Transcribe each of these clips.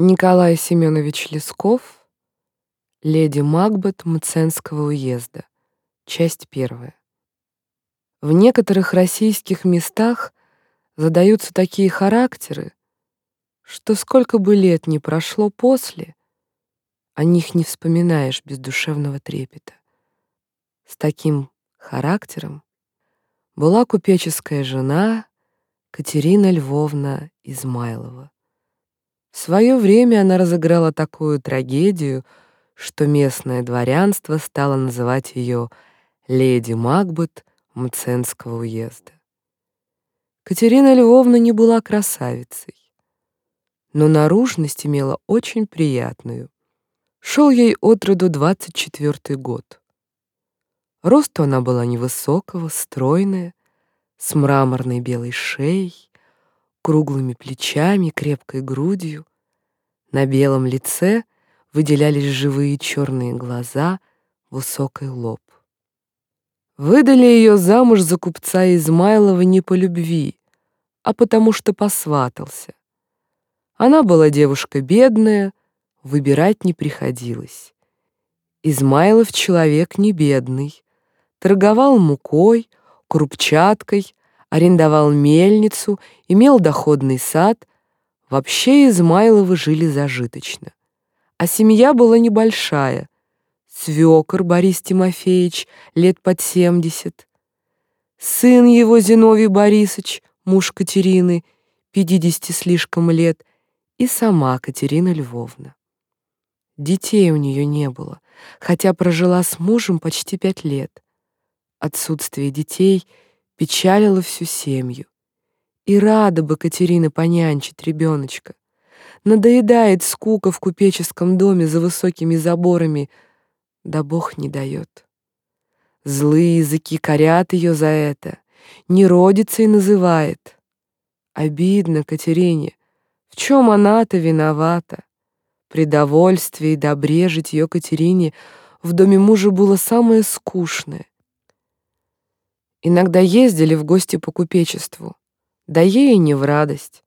Николай Семенович Лесков, леди Макбет Мценского уезда, часть первая. В некоторых российских местах задаются такие характеры, что сколько бы лет ни прошло после, о них не вспоминаешь без душевного трепета. С таким характером была купеческая жена Катерина Львовна Измайлова. В свое время она разыграла такую трагедию, что местное дворянство стало называть ее леди Макбет Мценского уезда. Катерина Львовна не была красавицей, но наружность имела очень приятную. Шел ей от роду 24 год. Росту она была невысокого, стройная, с мраморной белой шеей, круглыми плечами, крепкой грудью. На белом лице выделялись живые черные глаза, высокий лоб. Выдали ее замуж за купца Измайлова не по любви, а потому что посватался. Она была девушка бедная, выбирать не приходилось. Измайлов человек не бедный, торговал мукой, крупчаткой, арендовал мельницу, имел доходный сад. Вообще Измайловы жили зажиточно. А семья была небольшая. Свекор Борис Тимофеевич, лет под семьдесят. Сын его Зиновий Борисович, муж Катерины, пятидесяти слишком лет, и сама Катерина Львовна. Детей у нее не было, хотя прожила с мужем почти пять лет. Отсутствие детей — печалила всю семью. И рада бы Катерина понянчить ребеночка. Надоедает скука в купеческом доме за высокими заборами, да Бог не дает. Злые языки корят ее за это, не родится и называет. Обидно Катерине, в чем она-то виновата? При довольстве и добре житье Катерине в доме мужа было самое скучное. Иногда ездили в гости по купечеству. Да ей не в радость.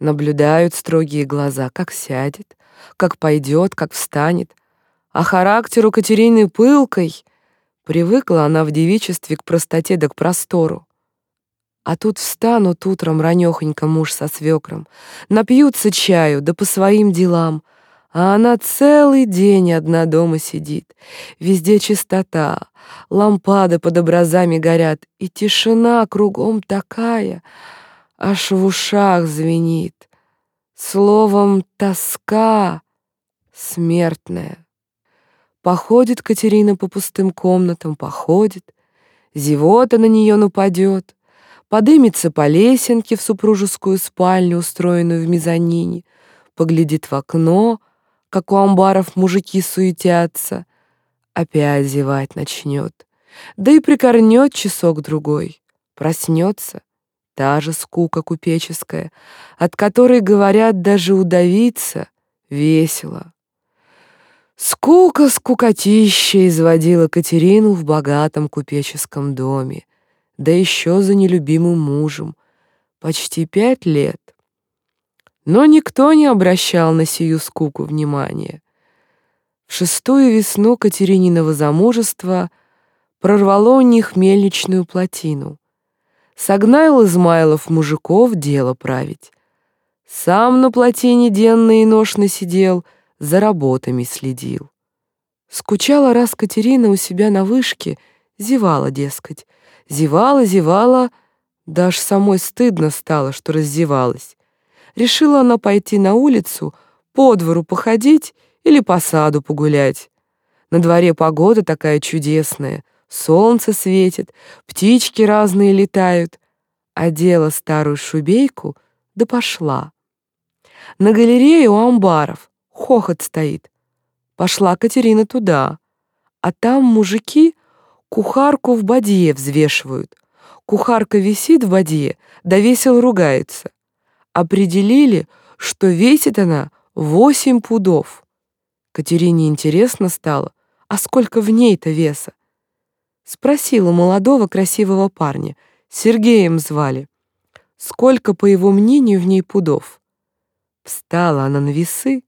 Наблюдают строгие глаза, как сядет, как пойдет, как встанет. А характер у Катерины пылкой. Привыкла она в девичестве к простоте да к простору. А тут встанут утром ранёхонько муж со свекром, напьются чаю, да по своим делам, а она целый день одна дома сидит. Везде чистота, лампады под образами горят, и тишина кругом такая, аж в ушах звенит. Словом, тоска смертная. Походит Катерина по пустым комнатам, походит, зевота на нее нападет, подымется по лесенке в супружескую спальню, устроенную в мезонине, поглядит в окно — как у амбаров мужики суетятся. Опять зевать начнет. Да и прикорнет часок-другой. Проснется. Та же скука купеческая, от которой, говорят, даже удавиться весело. Скука, скукотища изводила Катерину в богатом купеческом доме, да еще за нелюбимым мужем. Почти пять лет. Но никто не обращал на сию скуку внимания. В шестую весну Катерининого замужества прорвало у них мельничную плотину. Согнал Измайлов мужиков дело править. Сам на плотине денно и ношно сидел, за работами следил. Скучала раз Катерина у себя на вышке, зевала, дескать. Зевала, зевала, даже самой стыдно стало, что раздевалась решила она пойти на улицу, по двору походить или по саду погулять. На дворе погода такая чудесная, солнце светит, птички разные летают. Одела старую шубейку, да пошла. На галерее у амбаров хохот стоит. Пошла Катерина туда, а там мужики кухарку в бадье взвешивают. Кухарка висит в бадье, да весело ругается определили, что весит она восемь пудов. Катерине интересно стало, а сколько в ней-то веса? Спросила молодого красивого парня, Сергеем звали, сколько, по его мнению, в ней пудов. Встала она на весы,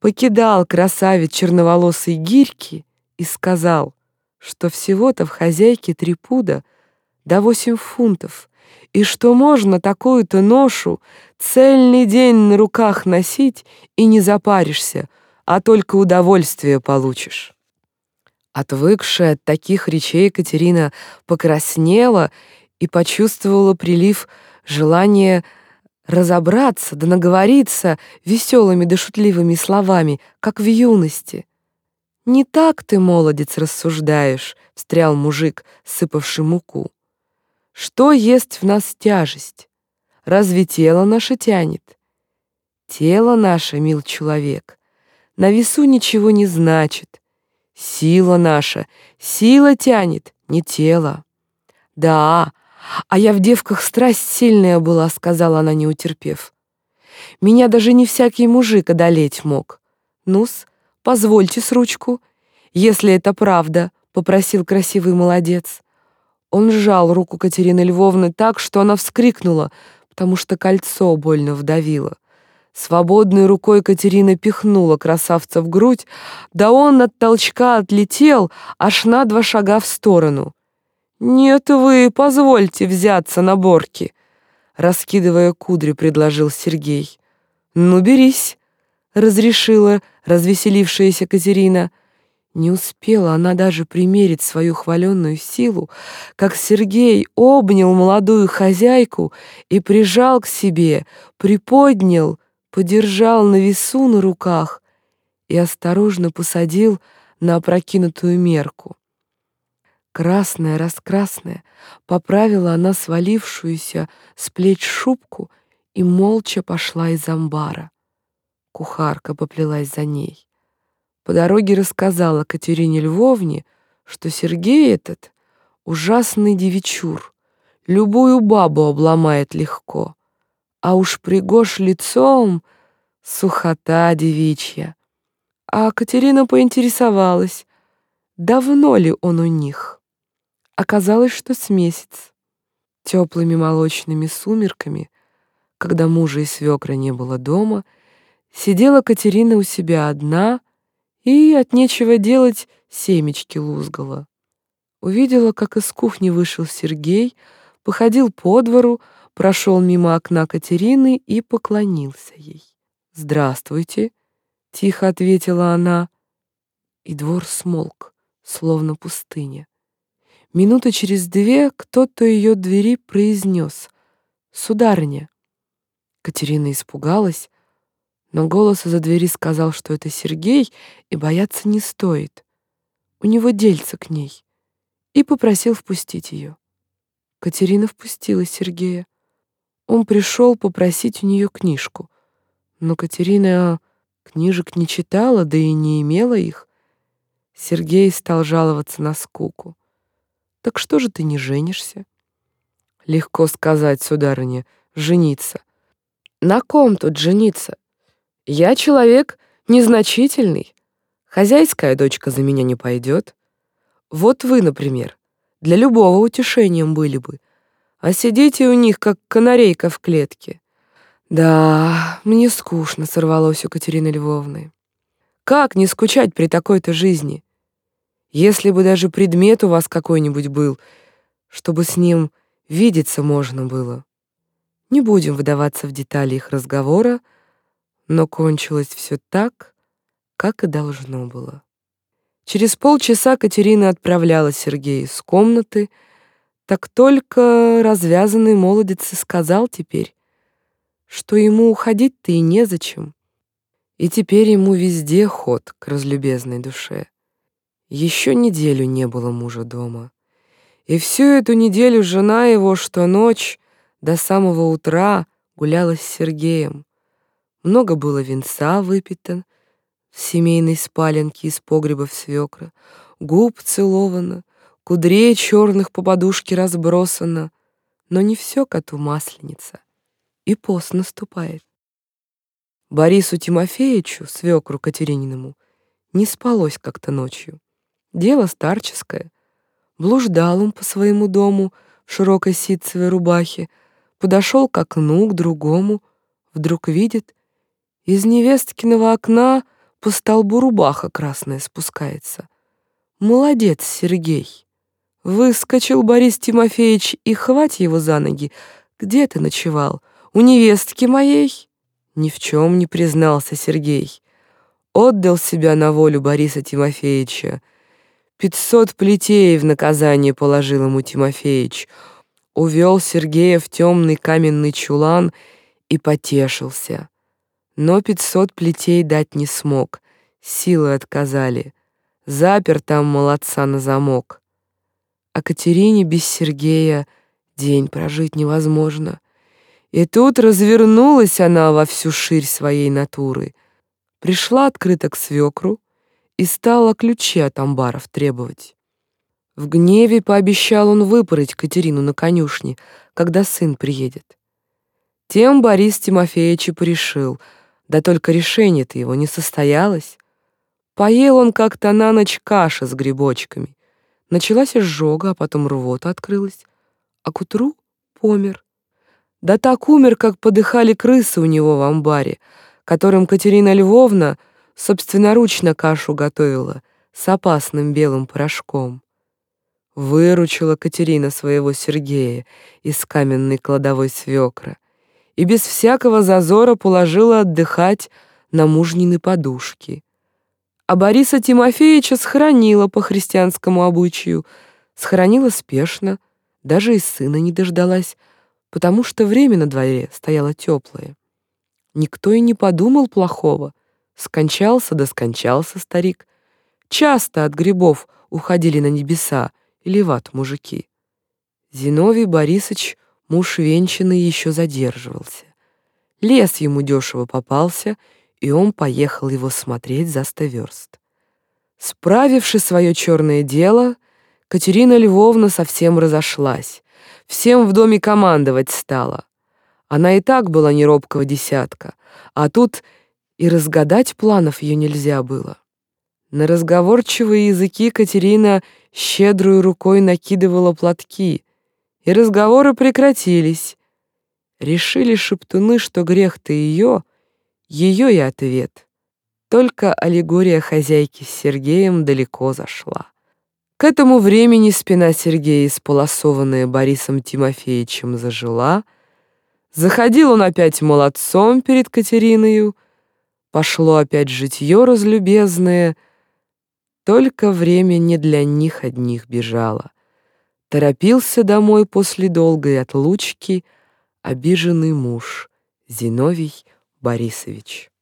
покидал красавец черноволосый гирьки и сказал, что всего-то в хозяйке три пуда да восемь фунтов, и что можно такую-то ношу цельный день на руках носить и не запаришься, а только удовольствие получишь. Отвыкшая от таких речей Катерина покраснела и почувствовала прилив желания разобраться да наговориться веселыми да шутливыми словами, как в юности. «Не так ты, молодец, рассуждаешь», — встрял мужик, сыпавший муку. «Что есть в нас тяжесть? Разве тело наше тянет? Тело наше, мил человек, на весу ничего не значит. Сила наша, сила тянет, не тело. Да, «А я в девках страсть сильная была», — сказала она, не утерпев. «Меня даже не всякий мужик одолеть мог. Ну-с, позвольте с ручку, если это правда», — попросил красивый молодец. Он сжал руку Катерины Львовны так, что она вскрикнула, потому что кольцо больно вдавило. Свободной рукой Катерина пихнула красавца в грудь, да он от толчка отлетел аж на два шага в сторону. «Нет, вы позвольте взяться на борки», — раскидывая кудри, предложил Сергей. «Ну, берись», — разрешила развеселившаяся Катерина. Не успела она даже примерить свою хваленную силу, как Сергей обнял молодую хозяйку и прижал к себе, приподнял, подержал на весу на руках и осторожно посадил на опрокинутую мерку. Красная, раскрасная, поправила она свалившуюся с плеч шубку и молча пошла из амбара. Кухарка поплелась за ней. По дороге рассказала Катерине Львовне, что Сергей этот ужасный девичур, любую бабу обломает легко, а уж пригож лицом сухота девичья. А Катерина поинтересовалась, давно ли он у них. Оказалось, что с месяц. Теплыми молочными сумерками, когда мужа и свекра не было дома, сидела Катерина у себя одна и от нечего делать семечки лузгала. Увидела, как из кухни вышел Сергей, походил по двору, прошел мимо окна Катерины и поклонился ей. «Здравствуйте», — тихо ответила она, и двор смолк, словно пустыня. Минуты через две кто-то ее двери произнес «Сударыня». Катерина испугалась, но голос из-за двери сказал, что это Сергей, и бояться не стоит. У него дельца к ней, и попросил впустить ее. Катерина впустила Сергея. Он пришел попросить у нее книжку, но Катерина книжек не читала, да и не имела их. Сергей стал жаловаться на скуку. Так что же ты не женишься? Легко сказать, сударыня, жениться. На ком тут жениться? Я человек незначительный. Хозяйская дочка за меня не пойдет. Вот вы, например, для любого утешением были бы. А сидите у них, как канарейка в клетке. Да, мне скучно, сорвалось у Катерины Львовны. Как не скучать при такой-то жизни? Если бы даже предмет у вас какой-нибудь был, чтобы с ним видеться можно было. Не будем выдаваться в детали их разговора, но кончилось все так, как и должно было. Через полчаса Катерина отправляла Сергея из комнаты, так только развязанный молодец и сказал теперь, что ему уходить-то и незачем, и теперь ему везде ход к разлюбезной душе. Еще неделю не было мужа дома. И всю эту неделю жена его, что ночь до самого утра гуляла с Сергеем. Много было винца выпито в семейной спаленке из погреба в свекра, губ целовано, кудрей черных по подушке разбросано, но не все коту масленица, и пост наступает. Борису Тимофеевичу, свекру Катерининому, не спалось как-то ночью. Дело старческое. Блуждал он по своему дому в широкой ситцевой рубахе, подошел к окну, к другому, вдруг видит, Из невесткиного окна по столбу рубаха красная спускается. Молодец, Сергей. Выскочил Борис Тимофеевич и хвать его за ноги. Где ты ночевал? У невестки моей? Ни в чем не признался Сергей. Отдал себя на волю Бориса Тимофеевича. Пятьсот плетей в наказание положил ему Тимофеич. Увел Сергея в темный каменный чулан и потешился. Но пятьсот плетей дать не смог, силы отказали. Запер там молодца на замок. А Катерине без Сергея день прожить невозможно. И тут развернулась она во всю ширь своей натуры. Пришла открыто к свекру и стала ключи от амбаров требовать. В гневе пообещал он выпороть Катерину на конюшне, когда сын приедет. Тем Борис Тимофеевич и порешил — да только решение-то его не состоялось. Поел он как-то на ночь каши с грибочками. Началась изжога, а потом рвота открылась. А к утру помер. Да так умер, как подыхали крысы у него в амбаре, которым Катерина Львовна собственноручно кашу готовила с опасным белым порошком. Выручила Катерина своего Сергея из каменной кладовой свекра и без всякого зазора положила отдыхать на мужнины подушки. А Бориса Тимофеевича схоронила по христианскому обычаю, схоронила спешно, даже и сына не дождалась, потому что время на дворе стояло теплое. Никто и не подумал плохого. Скончался да скончался старик. Часто от грибов уходили на небеса или в ад мужики. Зиновий Борисович Муж венчанный еще задерживался. Лес ему дешево попался, и он поехал его смотреть за сто верст. Справивши свое черное дело, Катерина Львовна совсем разошлась, всем в доме командовать стала. Она и так была не робкого десятка, а тут и разгадать планов ее нельзя было. На разговорчивые языки Катерина щедрой рукой накидывала платки, и разговоры прекратились. Решили шептуны, что грех-то ее, ее и ответ. Только аллегория хозяйки с Сергеем далеко зашла. К этому времени спина Сергея, исполосованная Борисом Тимофеевичем, зажила. Заходил он опять молодцом перед Катериною. Пошло опять житье разлюбезное. Только время не для них одних бежало. Торопился домой после долгой отлучки обиженный муж Зиновий Борисович.